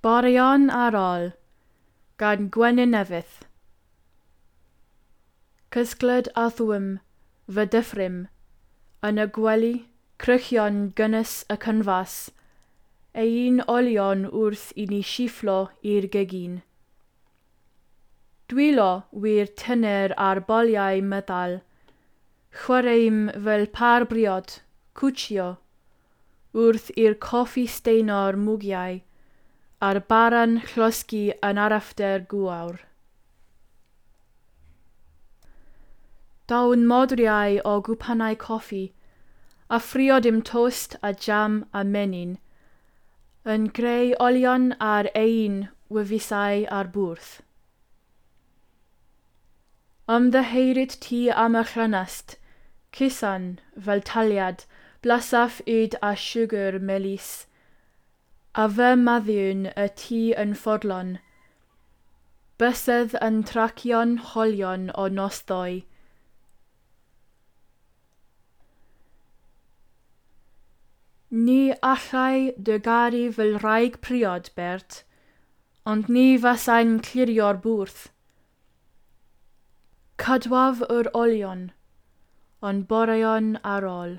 Barion ar ôl, gan Gwenyn Newydd. Cysglyd a ddwym, fy dyffrym, yn y gwely, crychion gynnys y cynfas, ein olion wrth i ni sifflo i'r gegin. Dwylo wir tynner ar boliau meddal, chwaraeim fel par briod, cwtio, wrth i'r coffi steinor mwgiau, a'r baran llosgi yn arafter gwawr. Dawn modriau o gwpanau coffi, a ffriodim tost a jam a menyn, yn greu olion ar ein wyfusau ar bwrth. Ymddeheirid ti am y chlynast, cysan fel taliad, blasaf yd a siwgr melis, a fy maddiwn y tŷ yn ffodlon. Bysedd yn tracion holion o nosddoe. Ni allai dy gari fel rhaeg priod, Bert, ond ni fasai'n clirio'r bwrth. Cadwaf yr olion, ond boreon ar ôl.